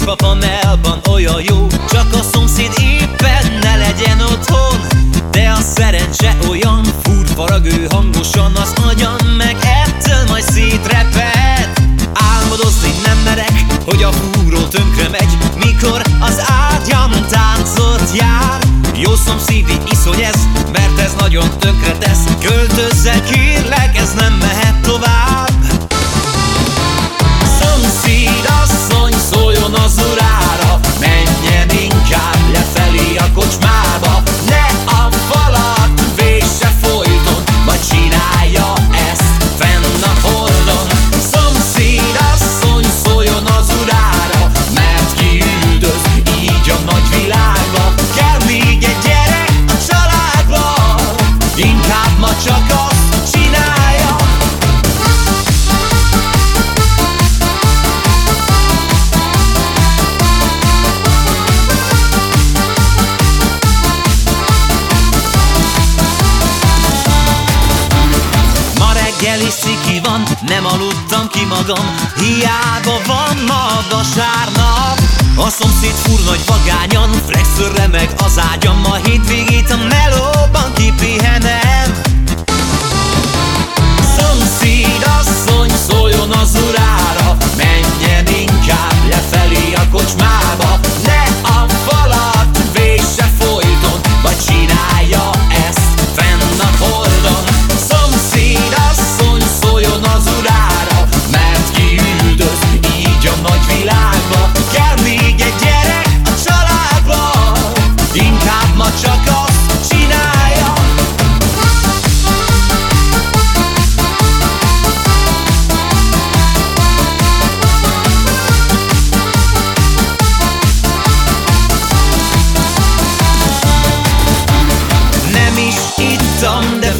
szép a panelban, olyan jó. Csak a szomszéd éppen ne legyen otthon. De a szerencse olyan fur farag ő hangosan az agyam Meg ettől majd szétreped Álmodozni nem merek, hogy a fúró tönkre megy Mikor az ágyam táncot jár. Jó szomszéd így iszony ez, mert ez nagyon tönkre tesz. Költözzel kérlek, sziki van. Nem aludtam ki magam Hiába van ma vasárnap A szomszéd fur nagy vagányan Flexörre meg az ágyam A hétvégét a melóban kipihenem wonderful.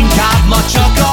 inkább ma csak a